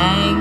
hang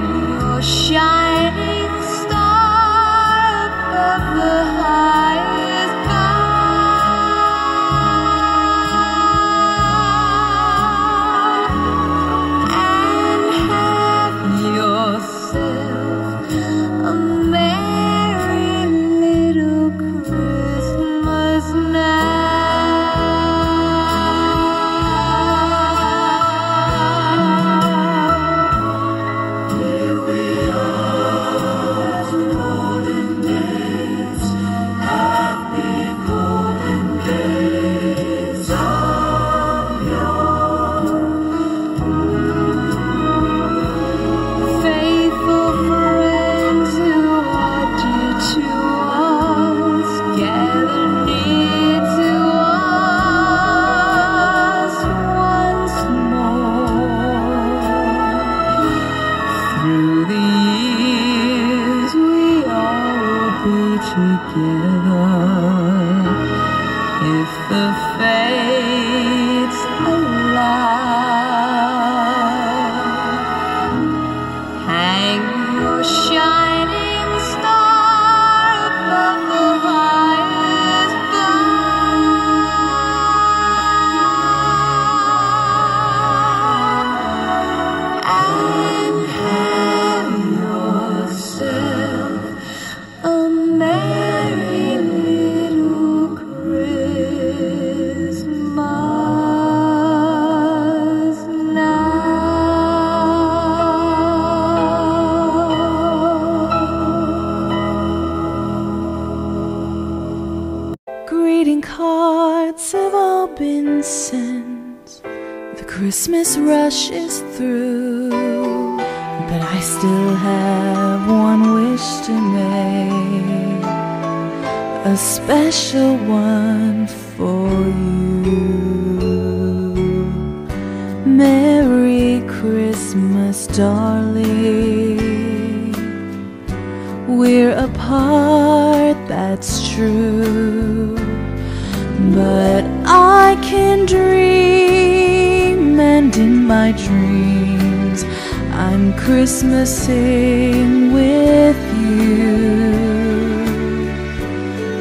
in my dreams. I'm Christmasing with you.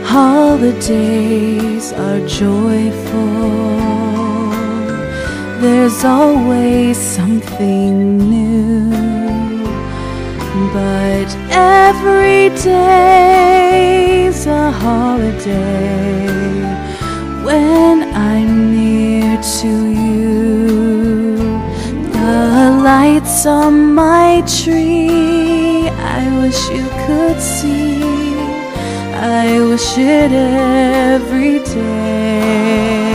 Holidays are joyful, there's always something new. But every day's a holiday when I'm near. lights on my tree. I wish you could see. I wish it every day.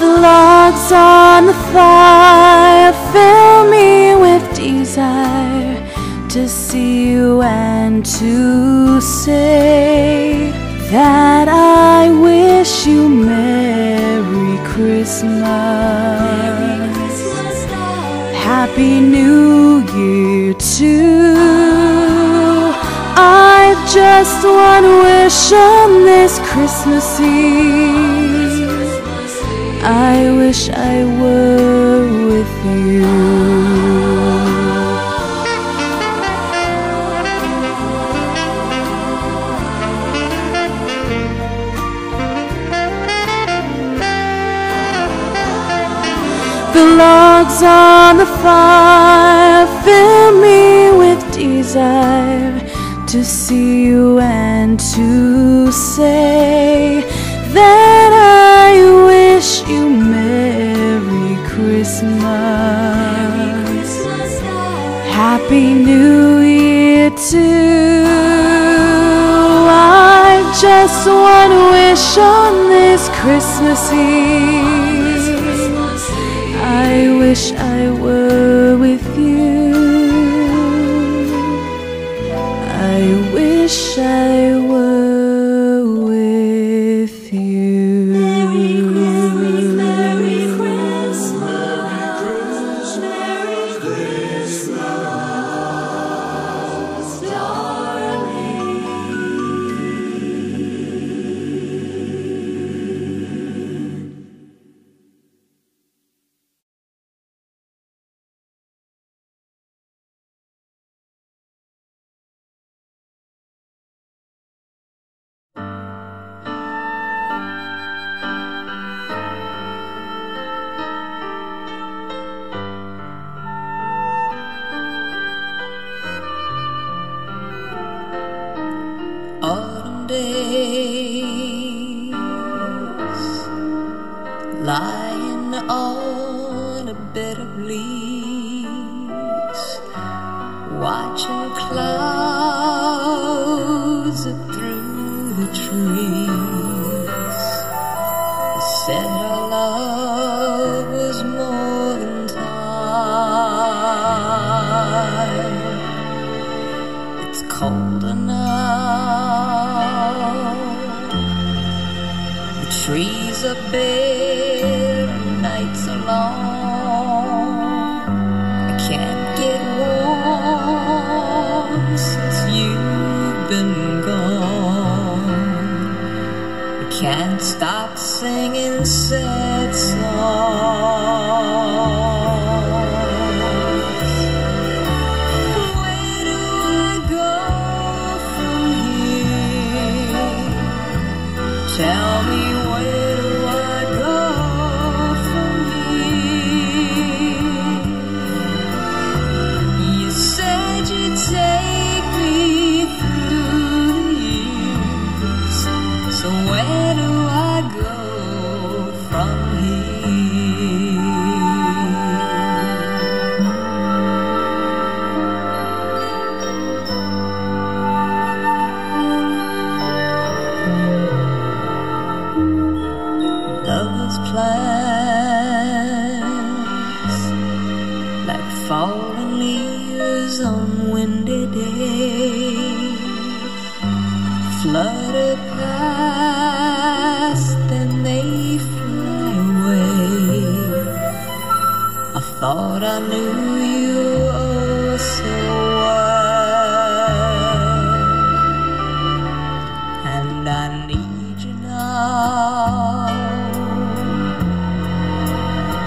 The logs on the fire fill me with desire to see you and to say that I wish you Merry Christmas. Happy New Year too. I've just one wish on this Christmas Eve. I wish I were with you. The logs on the fire fill me with desire to see you and to say that I wish you Merry Christmas. Happy New Year too. I just one wish on this Christmas Eve. I wish I were with you. I wish I I need you now.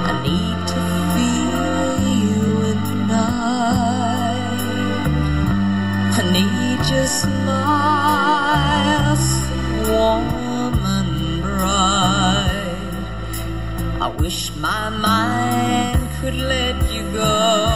I need to feel you in the night. I need your smile, so warm and bright. I wish my mind could let you go.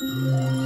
Música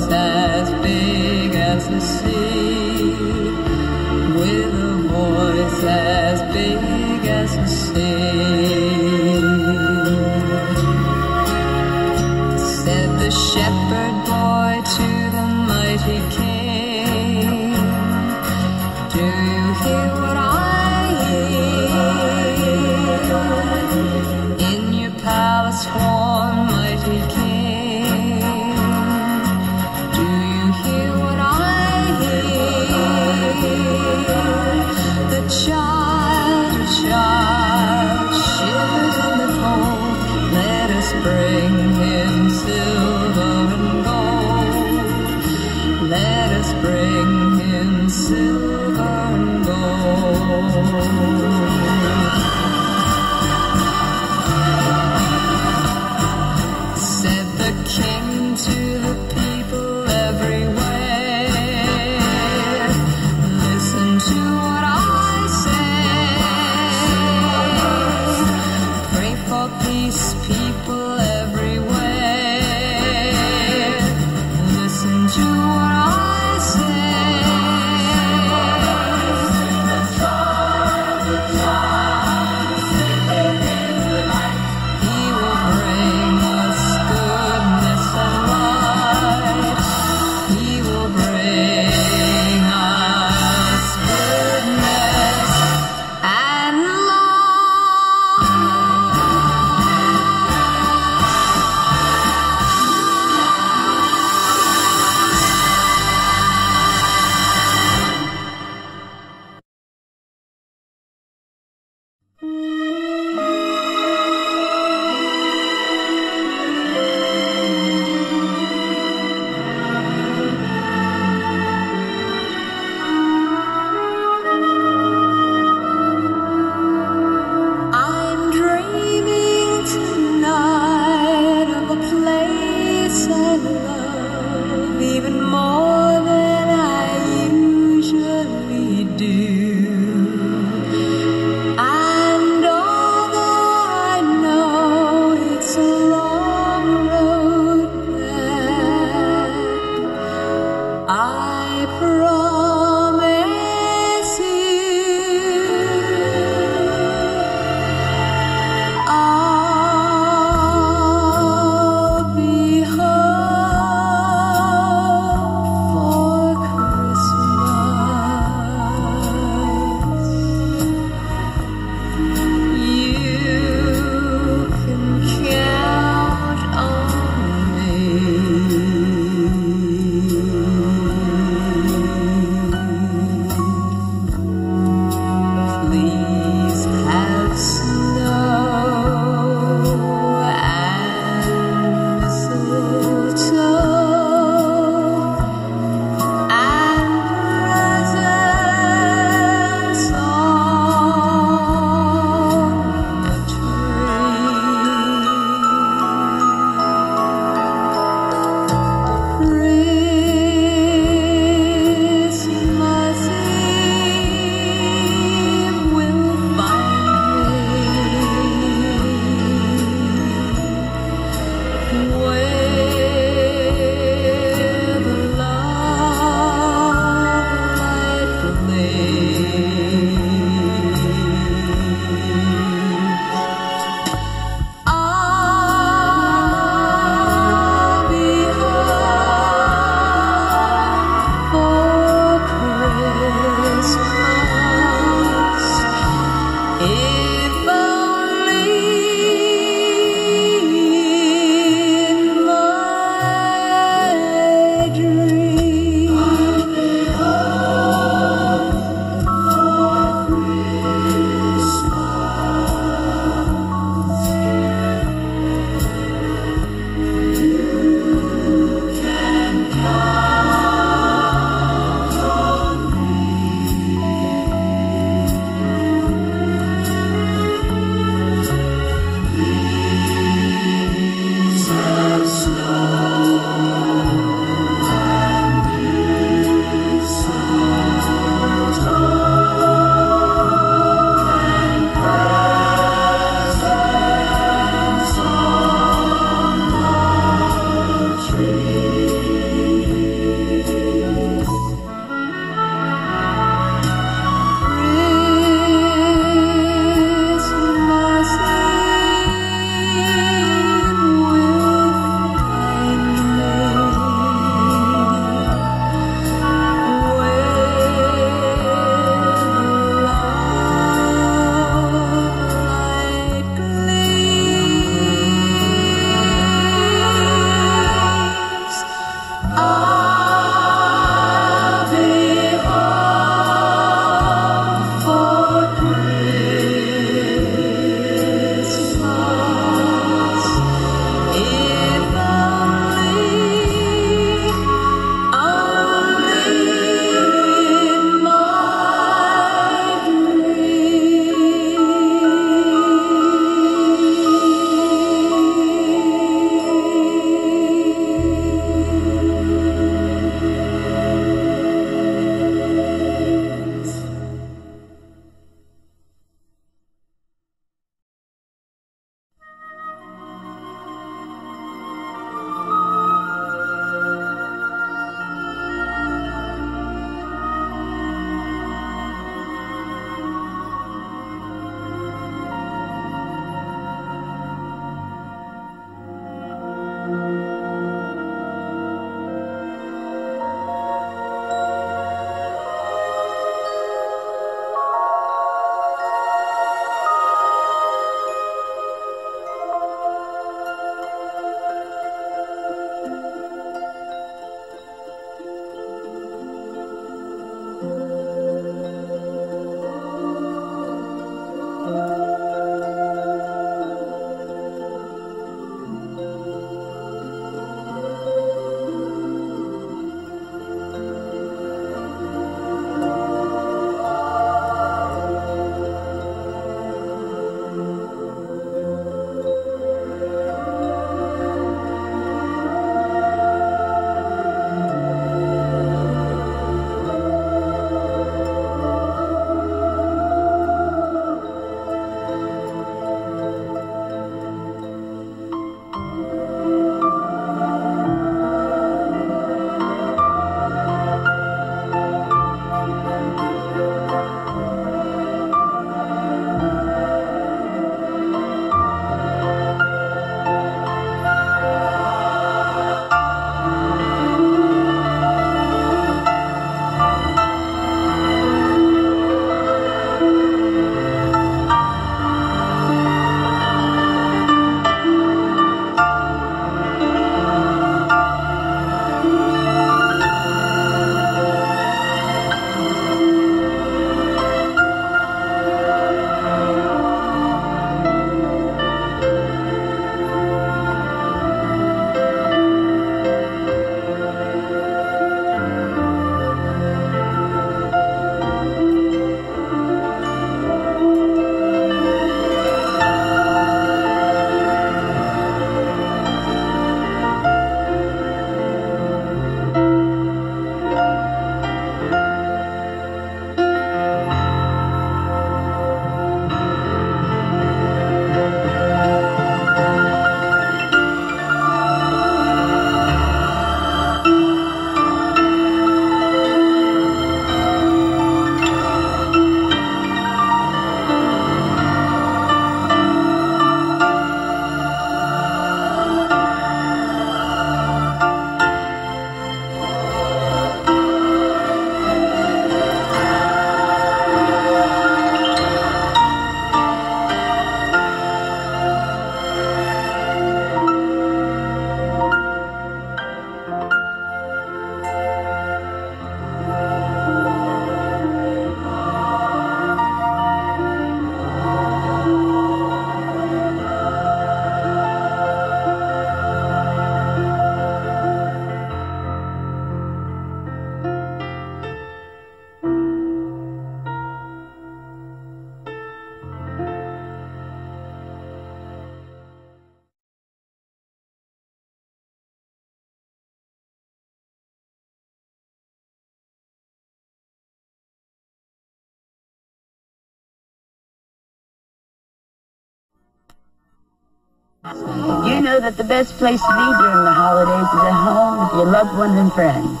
that the best place to be during the holidays is at home with your loved ones and friends.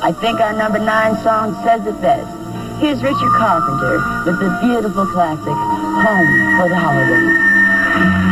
I think our number nine song says it best. Here's Richard Carpenter with the beautiful classic, Home for the Holidays.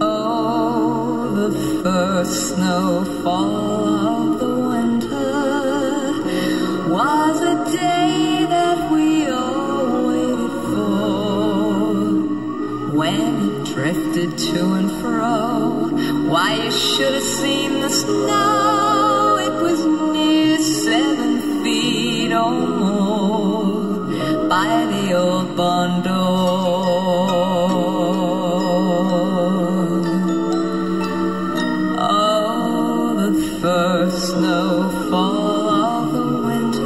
Oh, the first snowfall of the winter was a day that we all waited for. When it drifted to and fro, why you should have seen the snow. It was near seven feet on bundle. Oh, the first snowfall of the winter.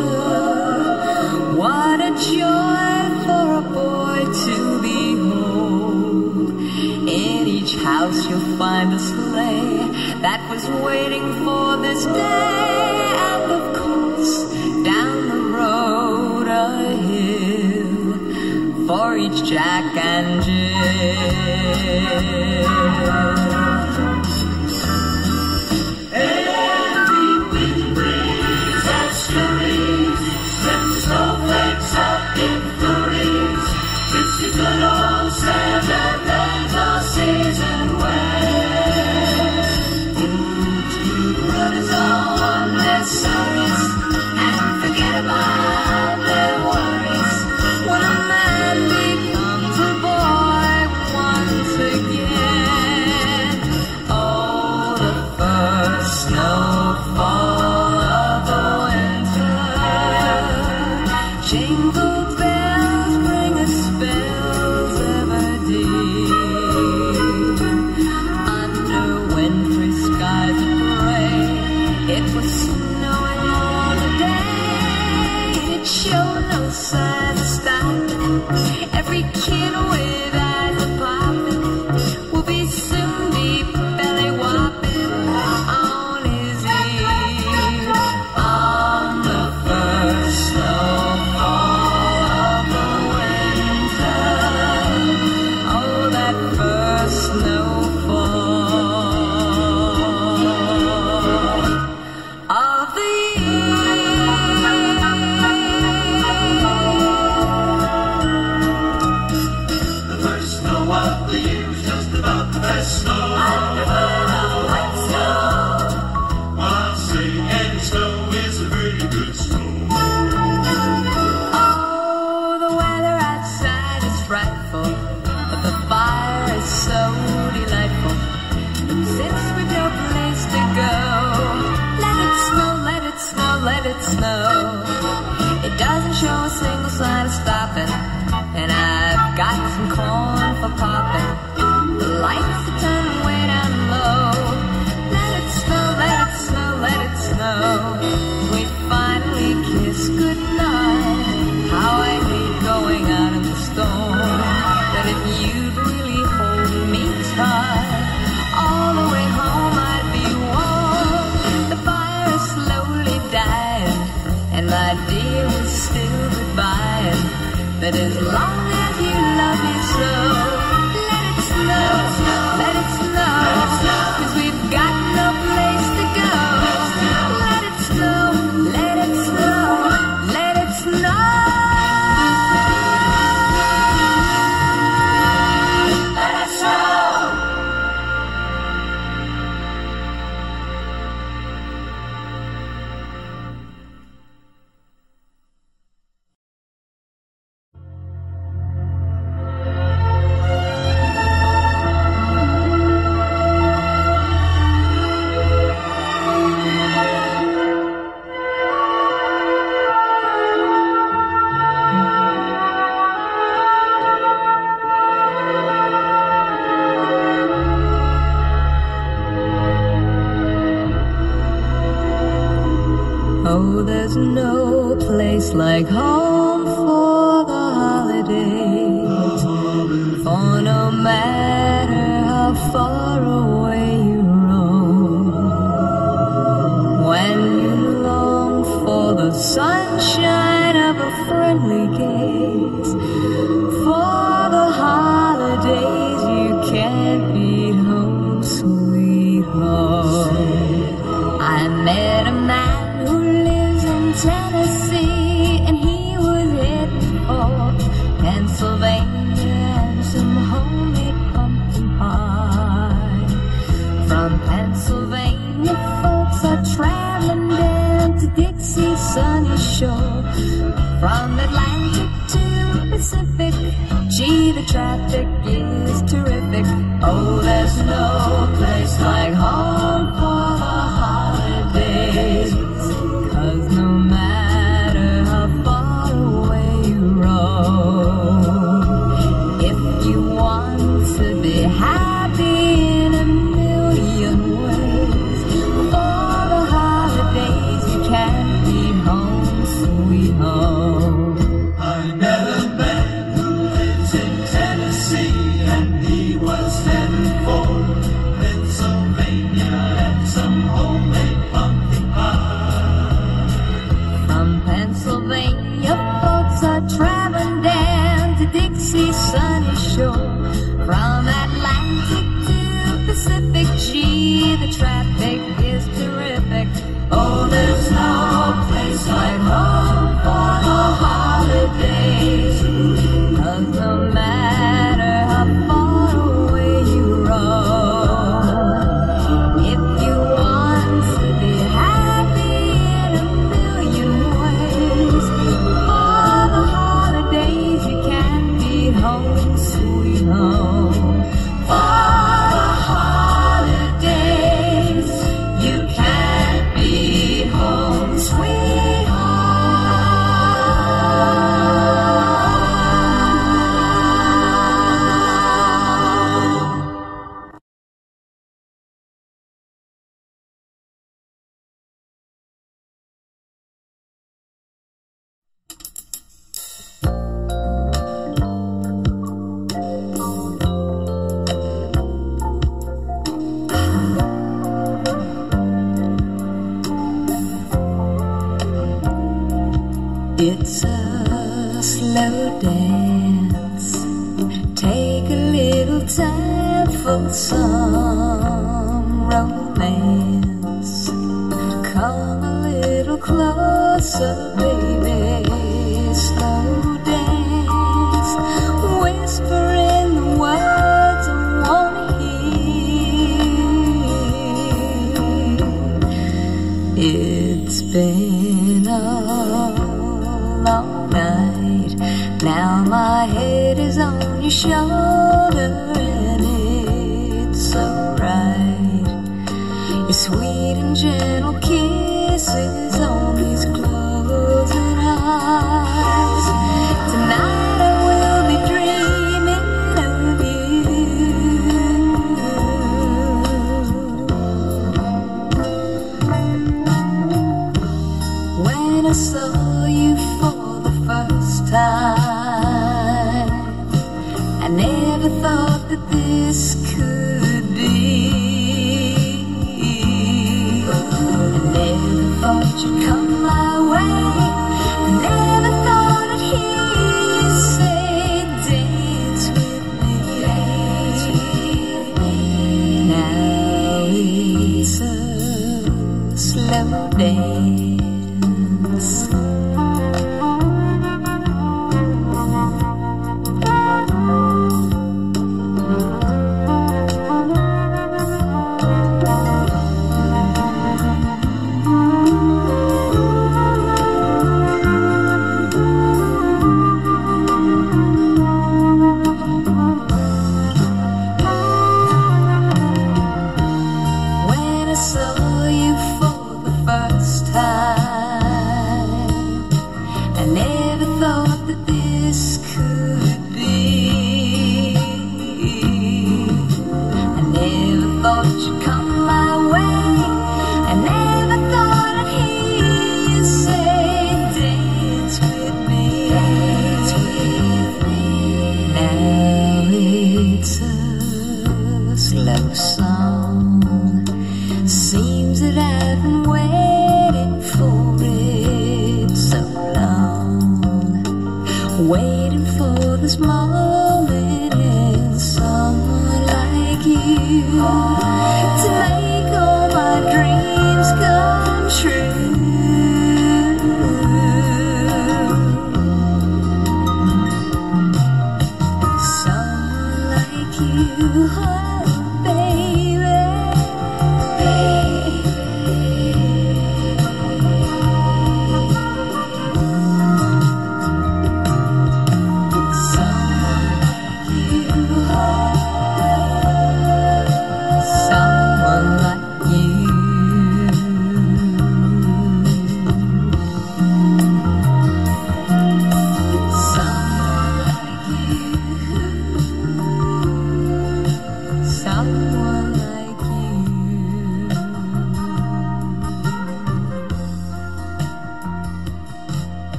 What a joy for a boy to behold. In each house you'll find a sleigh that was waiting for this day. Jack and Jill.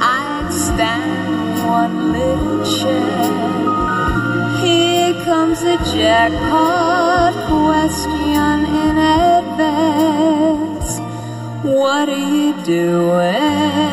I'd stand one little chance. Here comes a jackpot question in advance. What are you doing?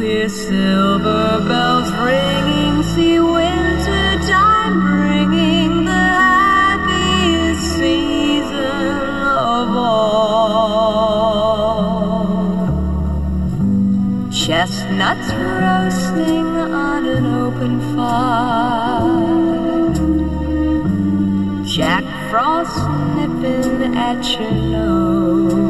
hear silver bells ringing, see winter time bringing the happiest season of all. Chestnuts roasting on an open fire, Jack Frost nipping at your nose.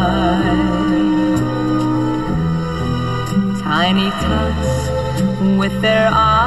Tiny tots with their eyes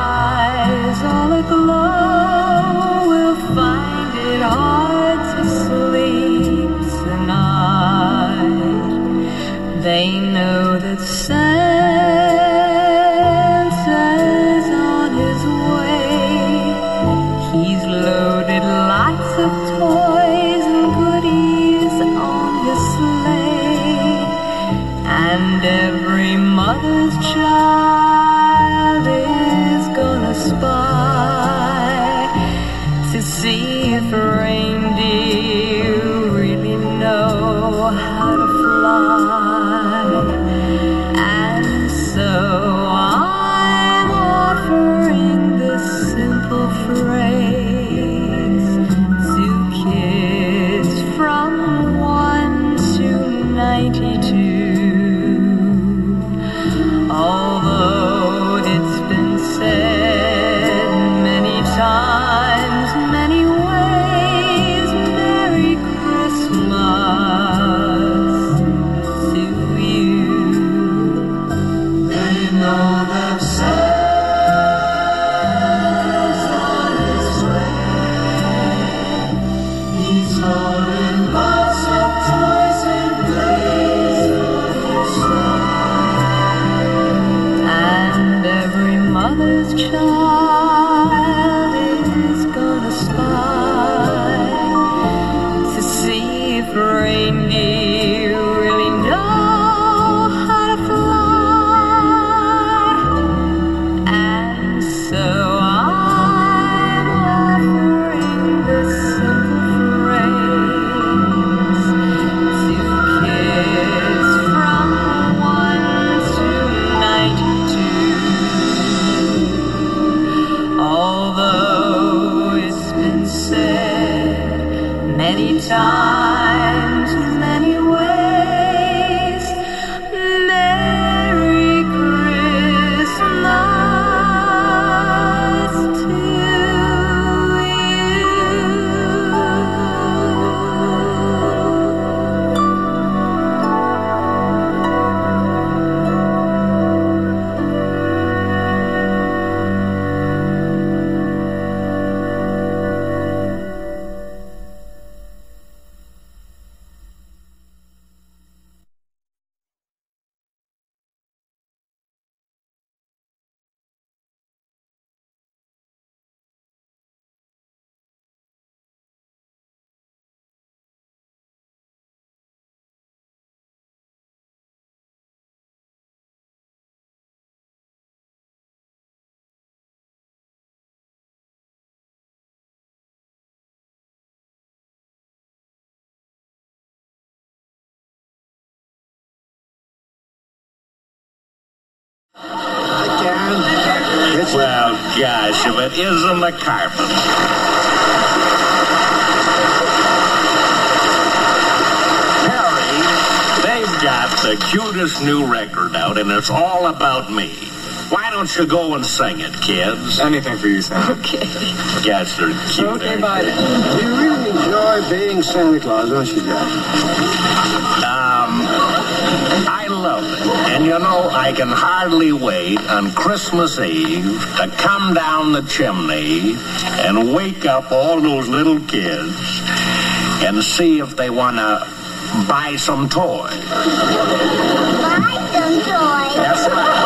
don't you go and sing it, kids? Anything for you, Sam. Okay. Yes, they're cute. Okay, aren't bye. they? You really enjoy being Santa Claus, don't you, Jack? Um, I love it. And you know, I can hardly wait on Christmas Eve to come down the chimney and wake up all those little kids and see if they want to buy some toys. Buy some toys. That's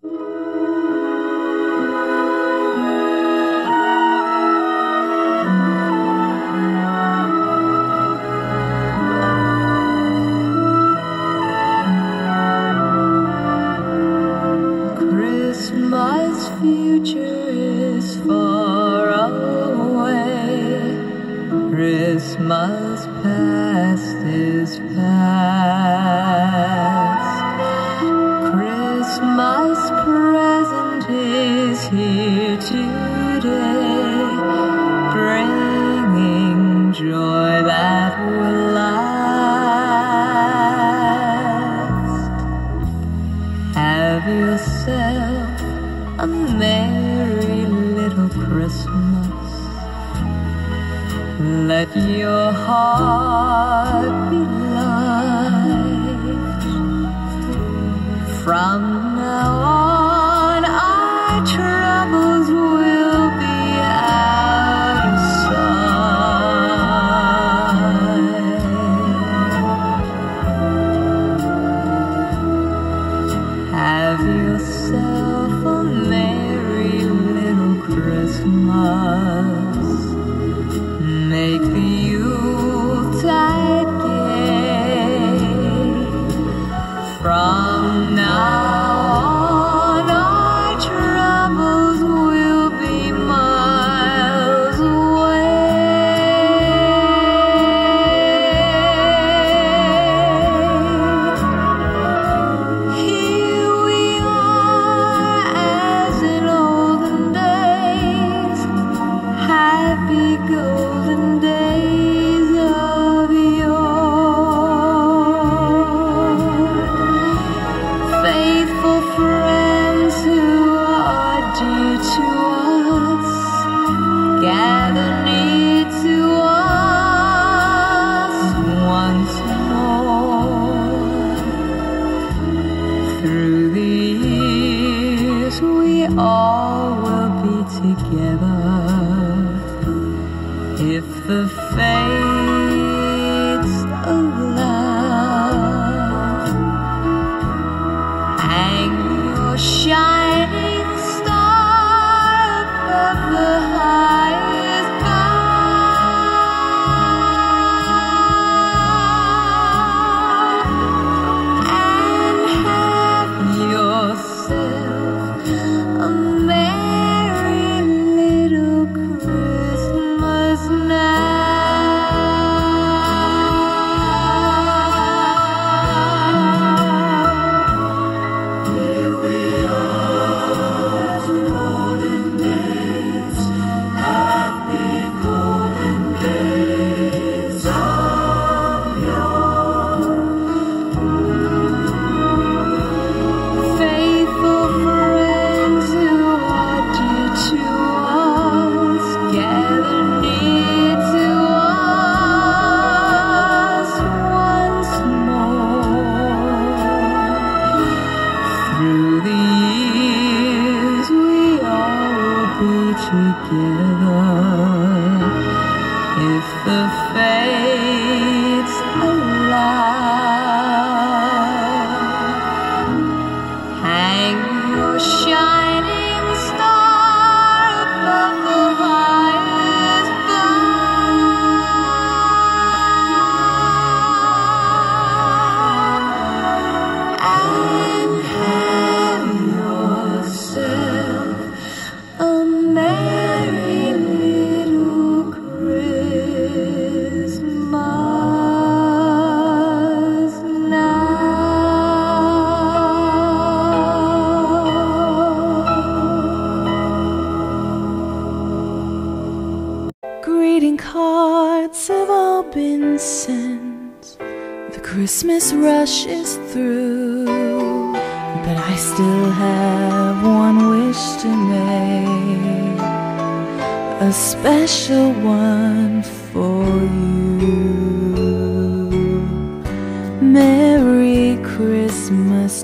Christmas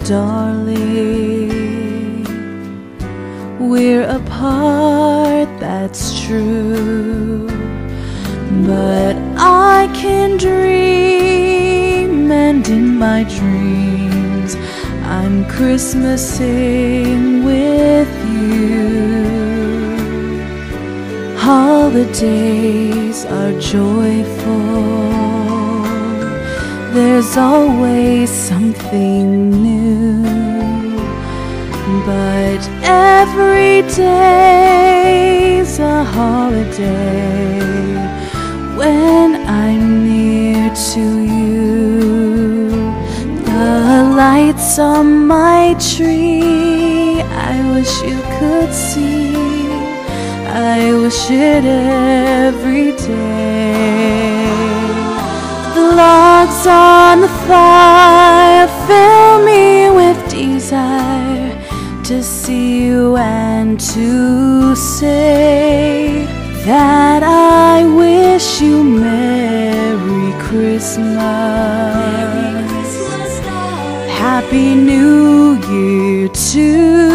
darling. We're apart, that's true. But I can dream, and in my dreams, I'm Christmasing with you. Holidays are joyful there's always something new but every day's a holiday when I'm near to you. The lights on my tree, I wish you could see. I wish it every day. The logs on the fire fill me with desire to see you and to say that I wish you Merry Christmas. Happy New Year too.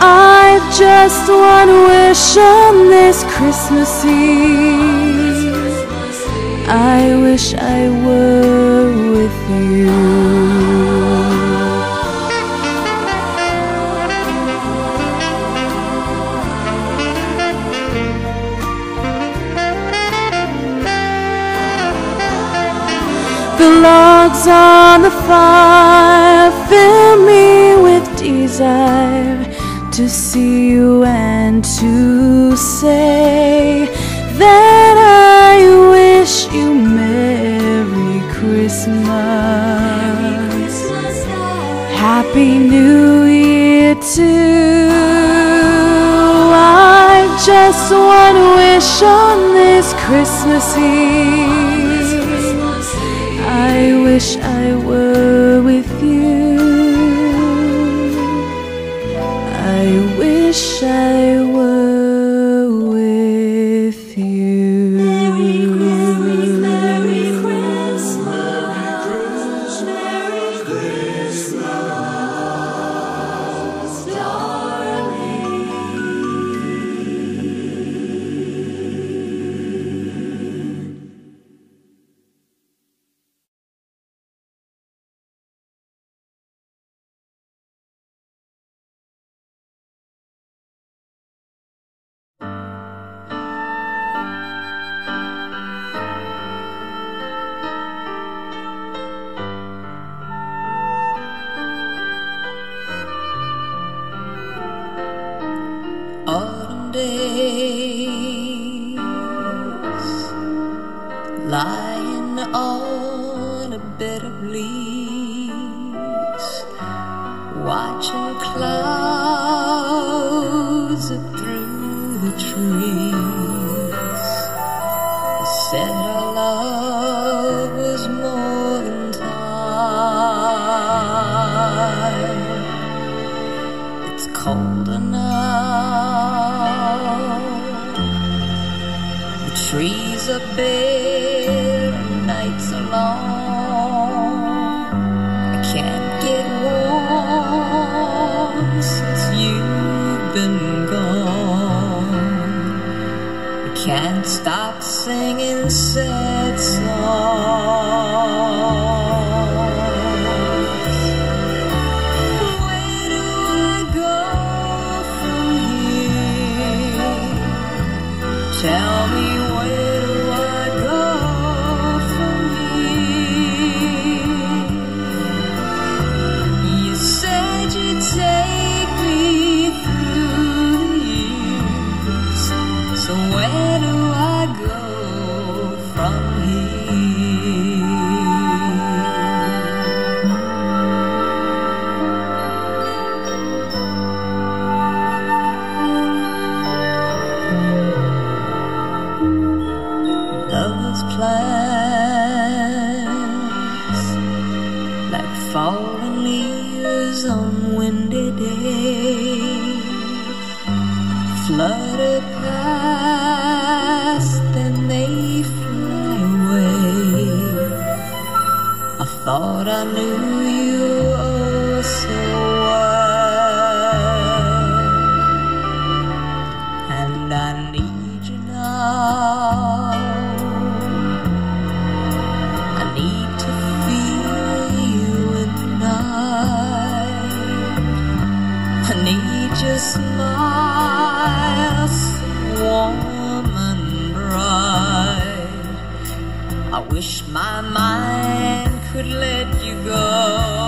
I've just one wish on this Christmas Eve. I wish I were logs on the fire fill me with desire to see you and to say that I wish you Merry Christmas. Happy New Year too. I just one wish on this Christmas Eve. Flutter past and they fly away. I thought I knew you could let you go.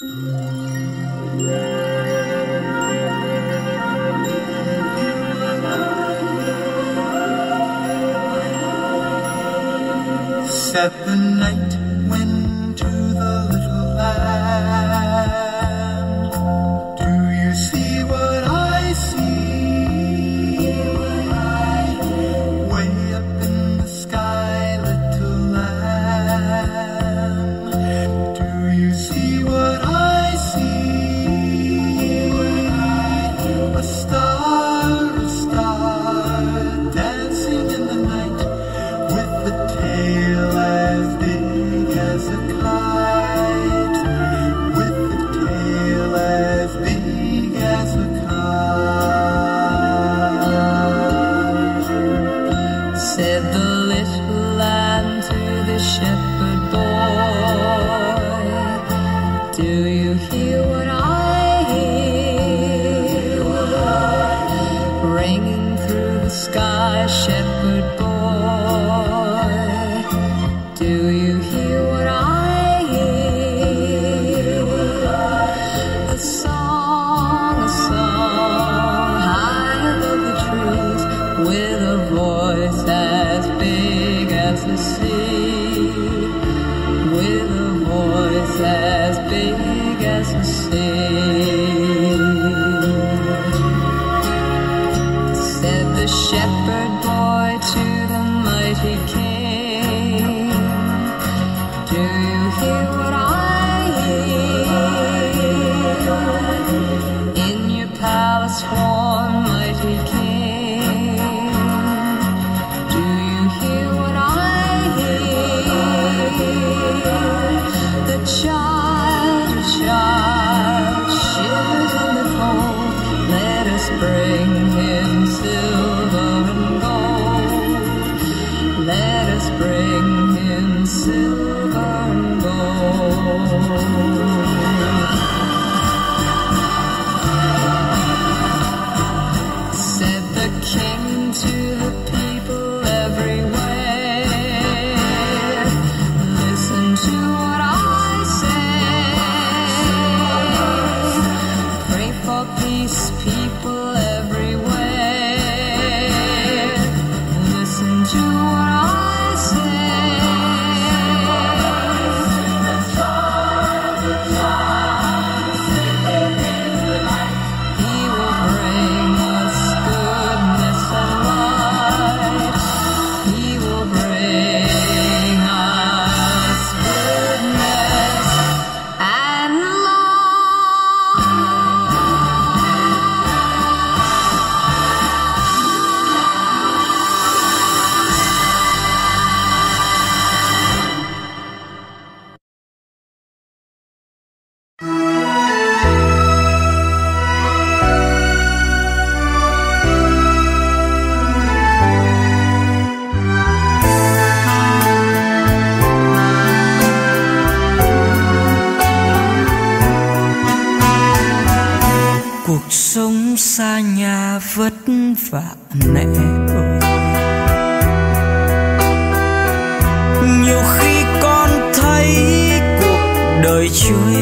Música хочу